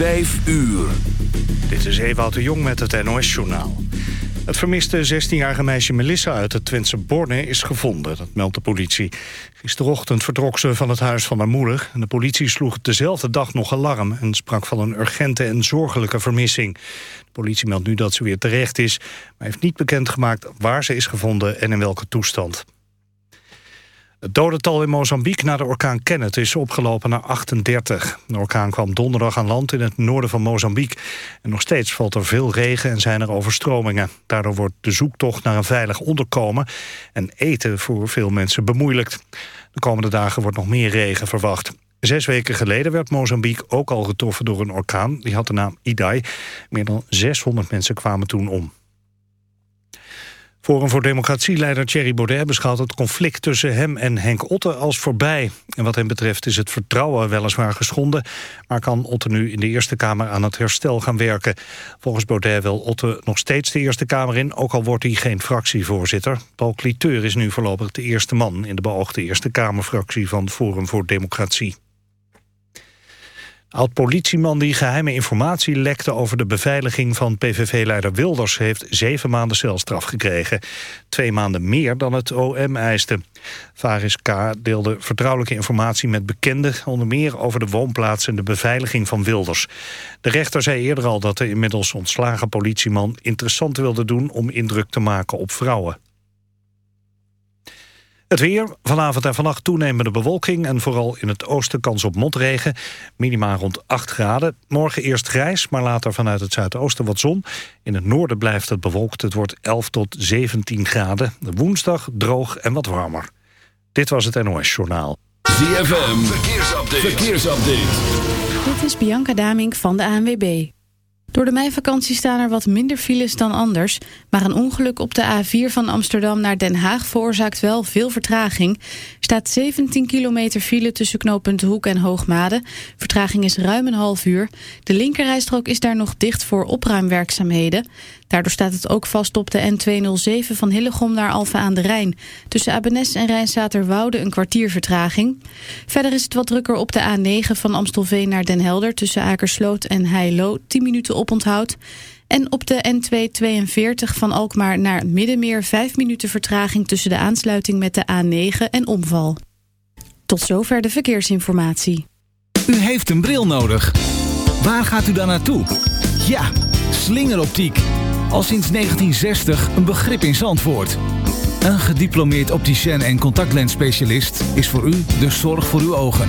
5 uur. Dit is Ewout de Jong met het NOS-journaal. Het vermiste 16-jarige meisje Melissa uit het Twentse Borne is gevonden, dat meldt de politie. Gisterochtend vertrok ze van het huis van haar moeder... en de politie sloeg dezelfde dag nog alarm... en sprak van een urgente en zorgelijke vermissing. De politie meldt nu dat ze weer terecht is... maar heeft niet bekendgemaakt waar ze is gevonden en in welke toestand. Het dodental in Mozambique na de orkaan Kenneth is opgelopen naar 38. De orkaan kwam donderdag aan land in het noorden van Mozambique. En nog steeds valt er veel regen en zijn er overstromingen. Daardoor wordt de zoektocht naar een veilig onderkomen... en eten voor veel mensen bemoeilijkt. De komende dagen wordt nog meer regen verwacht. Zes weken geleden werd Mozambique ook al getroffen door een orkaan. Die had de naam Idai. Meer dan 600 mensen kwamen toen om. Forum voor Democratie-leider Thierry Baudet beschouwt het conflict tussen hem en Henk Otte als voorbij. En wat hem betreft is het vertrouwen weliswaar geschonden, maar kan Otte nu in de Eerste Kamer aan het herstel gaan werken. Volgens Baudet wil Otte nog steeds de Eerste Kamer in, ook al wordt hij geen fractievoorzitter. Paul Cliteur is nu voorlopig de eerste man in de beoogde Eerste Kamerfractie van Forum voor Democratie. Oud-politieman die geheime informatie lekte over de beveiliging van PVV-leider Wilders heeft zeven maanden celstraf gekregen. Twee maanden meer dan het OM eiste. Faris K. deelde vertrouwelijke informatie met bekenden, onder meer over de woonplaats en de beveiliging van Wilders. De rechter zei eerder al dat de inmiddels ontslagen politieman interessant wilde doen om indruk te maken op vrouwen. Het weer, vanavond en vannacht toenemende bewolking... en vooral in het oosten kans op motregen. Minima rond 8 graden. Morgen eerst grijs, maar later vanuit het zuidoosten wat zon. In het noorden blijft het bewolkt. Het wordt 11 tot 17 graden. Woensdag droog en wat warmer. Dit was het NOS Journaal. ZFM, verkeersupdate. verkeersupdate. Dit is Bianca Damink van de ANWB. Door de meivakantie staan er wat minder files dan anders. Maar een ongeluk op de A4 van Amsterdam naar Den Haag veroorzaakt wel veel vertraging. Er staat 17 kilometer file tussen knooppunt Hoek en Hoogmade. Vertraging is ruim een half uur. De linkerrijstrook is daar nog dicht voor opruimwerkzaamheden. Daardoor staat het ook vast op de N207 van Hillegom naar Alphen aan de Rijn. Tussen Abenes en Rijnstaterwoude een kwartier vertraging. Verder is het wat drukker op de A9 van Amstelveen naar Den Helder... tussen Akersloot en Heilo, 10 minuten oponthoud. En op de N242 van Alkmaar naar Middenmeer... 5 minuten vertraging tussen de aansluiting met de A9 en omval. Tot zover de verkeersinformatie. U heeft een bril nodig. Waar gaat u dan naartoe? Ja, slingeroptiek al sinds 1960 een begrip in Zandvoort. Een gediplomeerd opticien en contactlensspecialist is voor u de zorg voor uw ogen.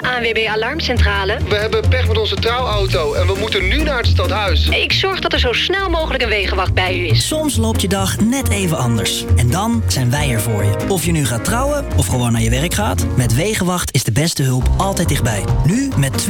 ANWB Alarmcentrale. We hebben pech met onze trouwauto en we moeten nu naar het stadhuis. Ik zorg dat er zo snel mogelijk een wegenwacht bij u is. Soms loopt je dag net even anders. En dan zijn wij er voor je. Of je nu gaat trouwen of gewoon naar je werk gaat... met Wegenwacht is de beste hulp altijd dichtbij. Nu met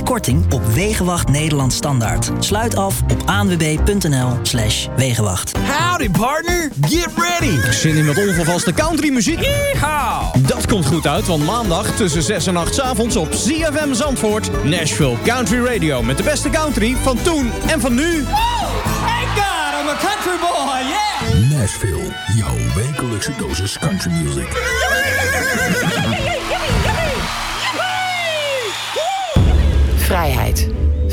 20% korting op Wegenwacht Nederland Standaard. Sluit af op aanwb.nl slash Wegenwacht. Howdy partner, get ready! Zin in wat onvervaste country muziek? Yeehaw! Dat komt goed uit, want maandag tussen 6 en 8 avonds op CFM Zandvoort, Nashville Country Radio. Met de beste country van toen en van nu. Oh, thank God, I'm a country boy, yeah! Nashville, jouw wekelijkse dosis country music. Vrijheid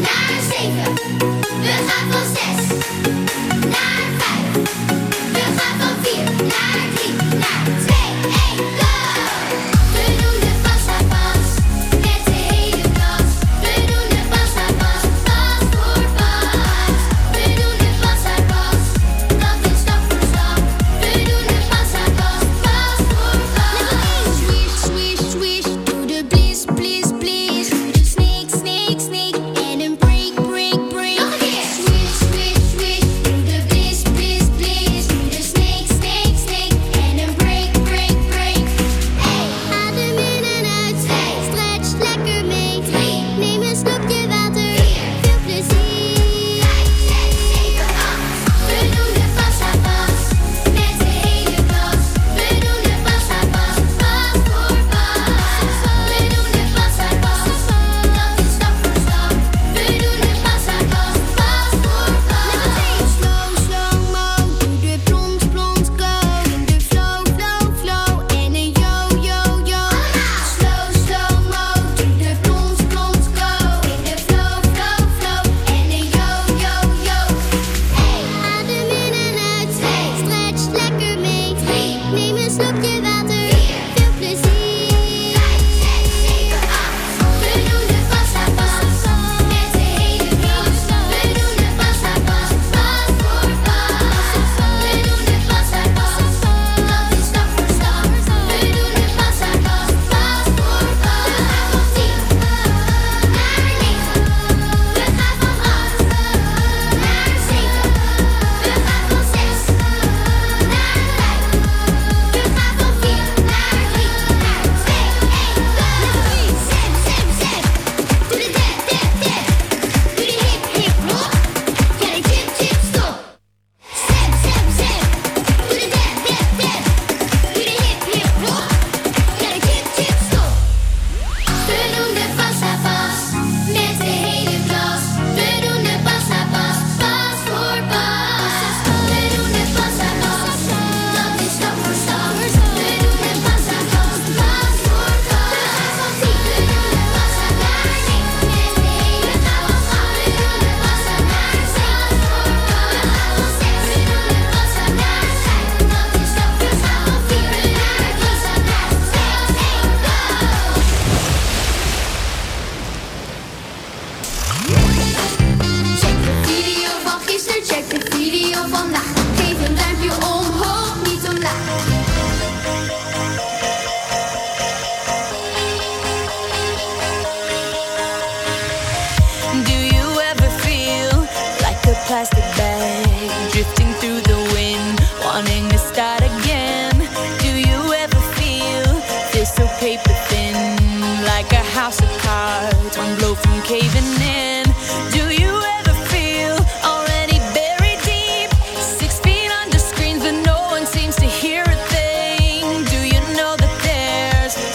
naar 5. We gaan van 4 naar 3 naar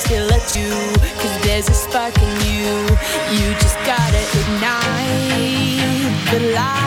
still a Jew Cause there's a spark in you. You just gotta ignite the light.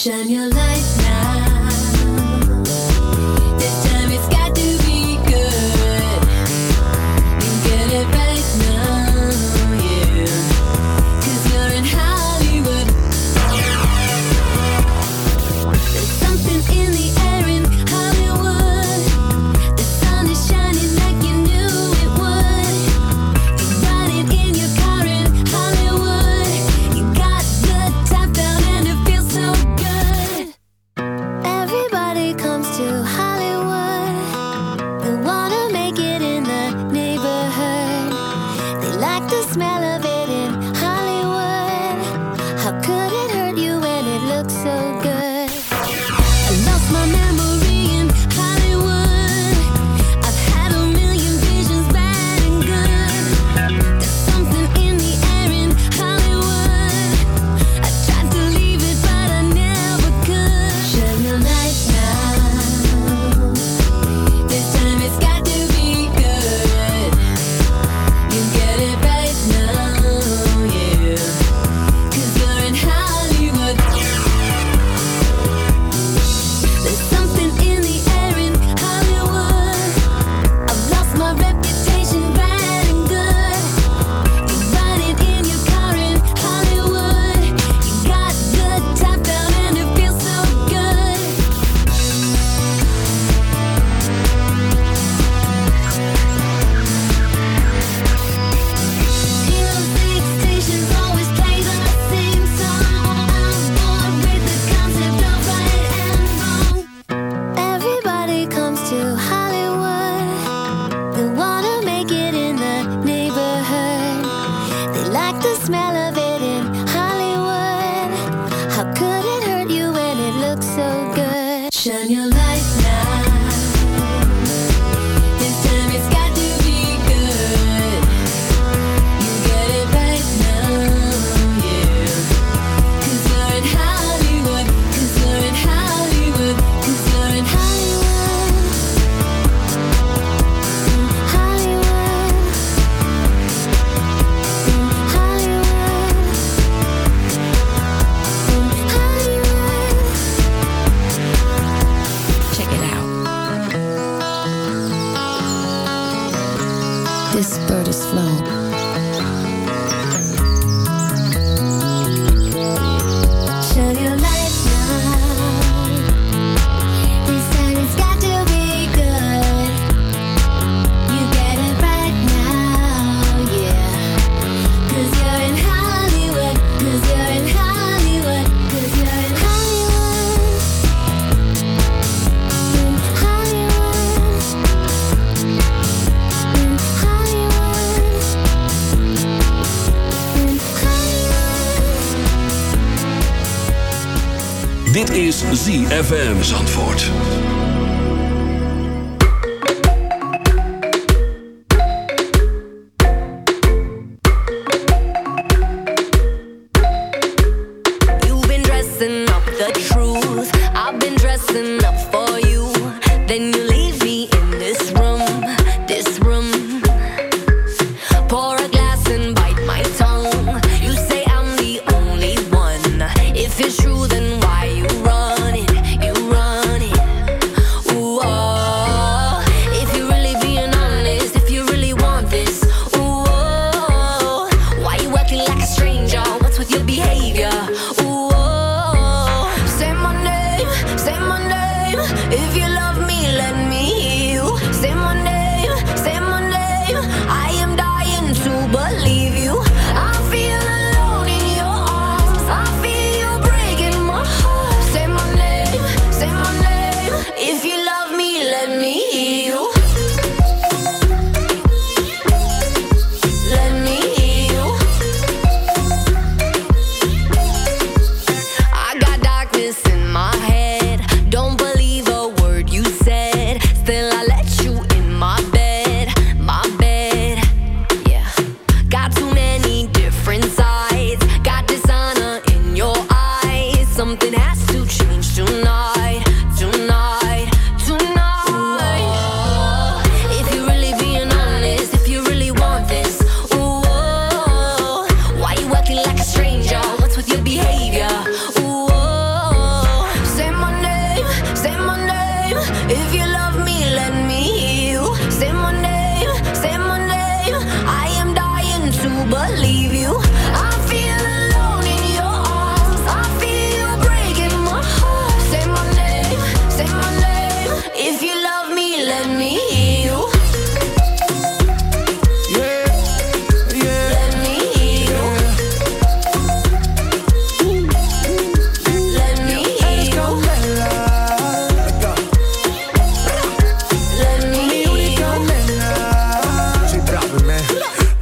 Shine your light ZFM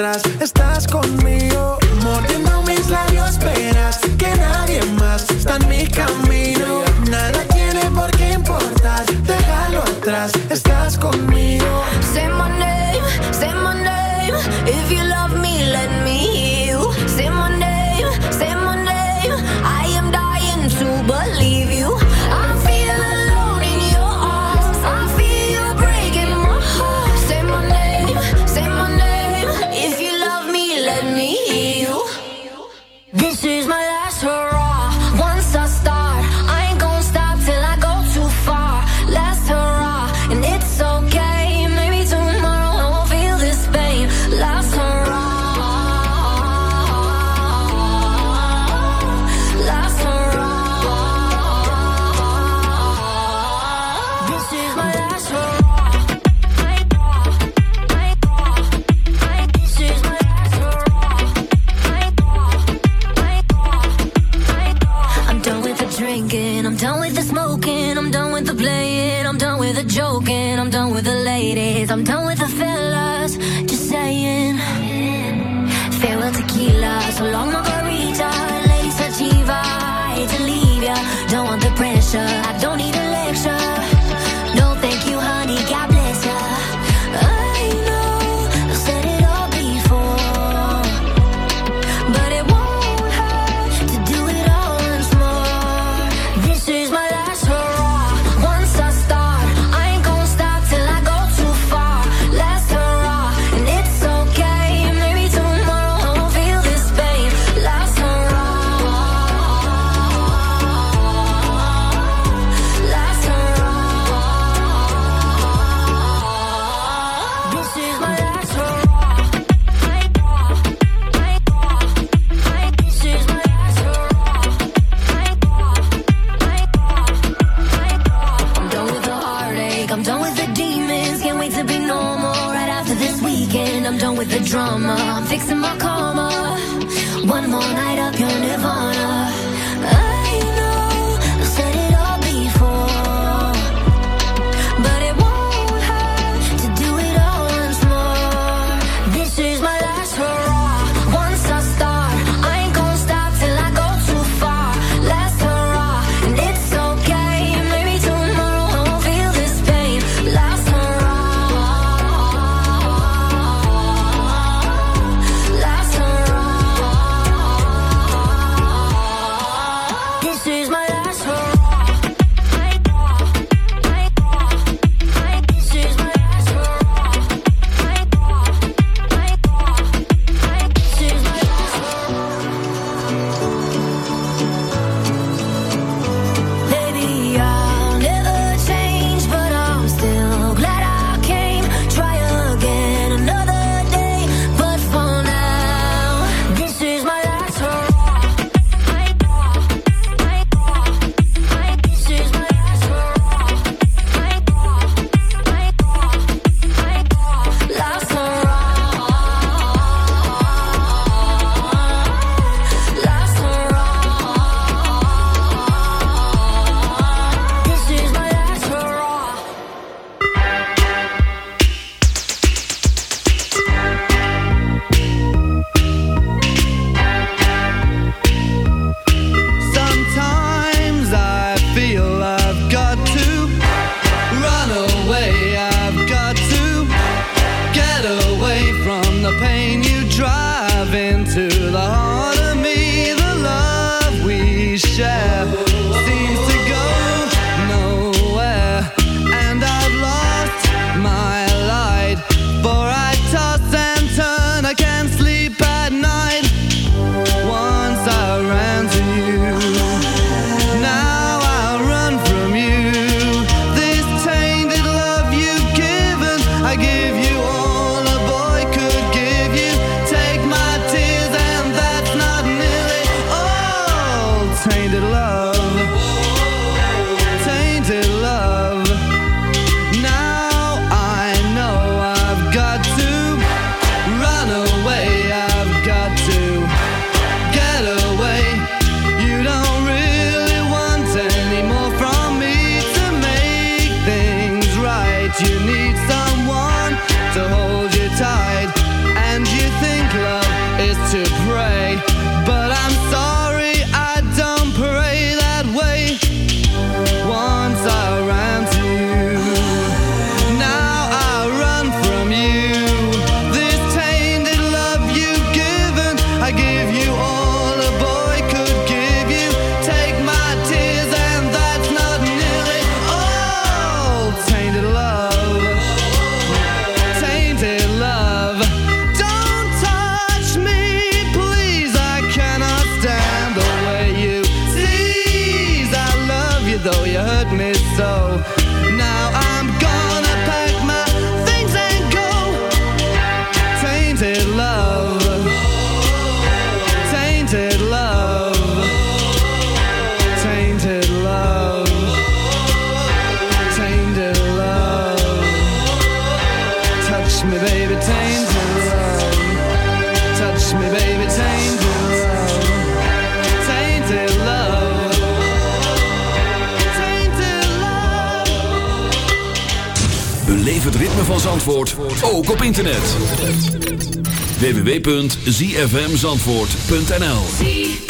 Estás conmigo, mordiendo mis labios, esperas que nadie más está en mi camino. www.zfmzandvoort.nl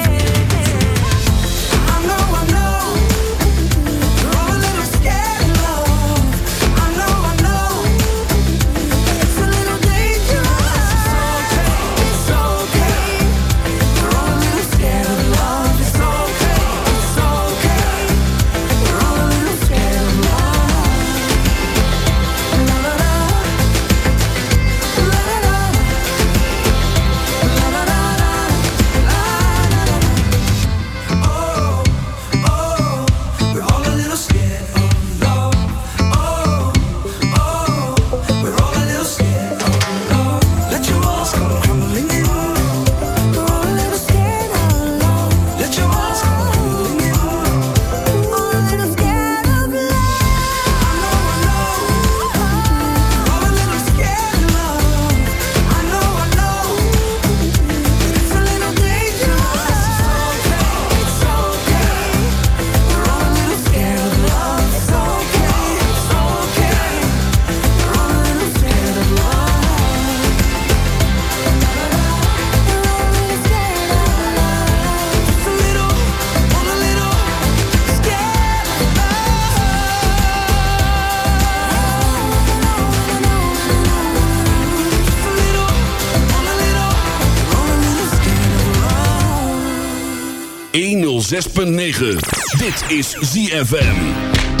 6.9. Dit is ZFM.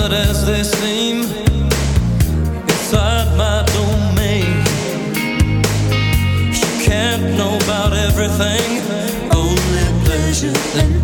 aren't as they seem inside my domain. She can't know about everything, only pleasure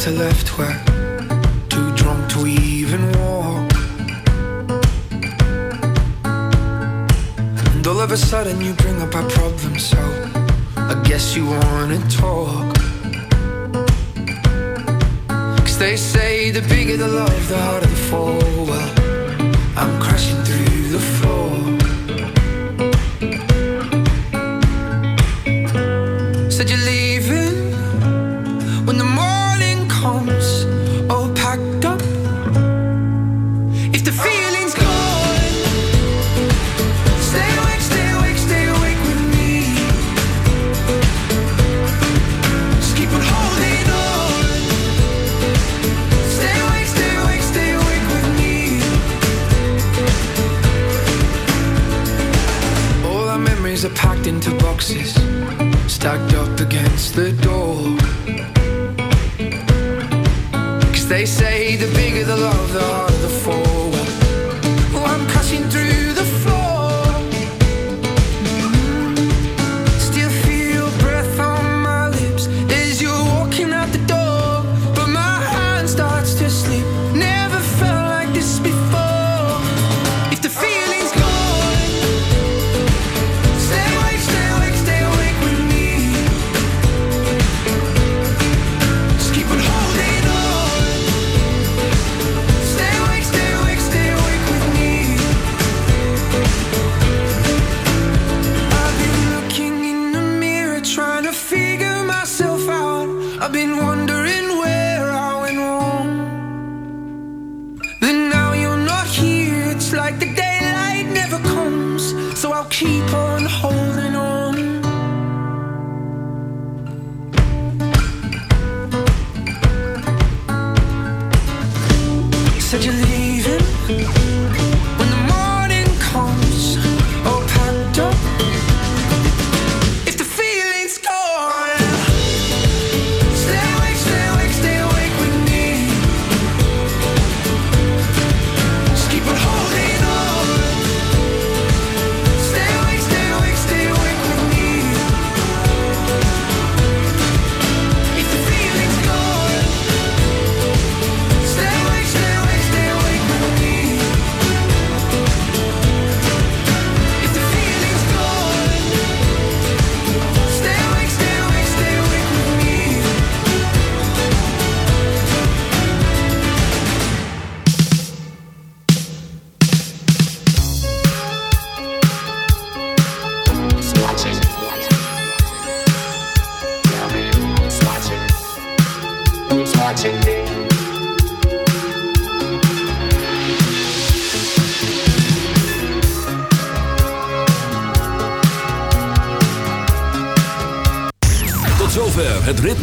to left, where too drunk to even walk. And all of a sudden, you bring up our problem, so I guess you wanna talk. Cause they say the bigger the love, the harder the fall.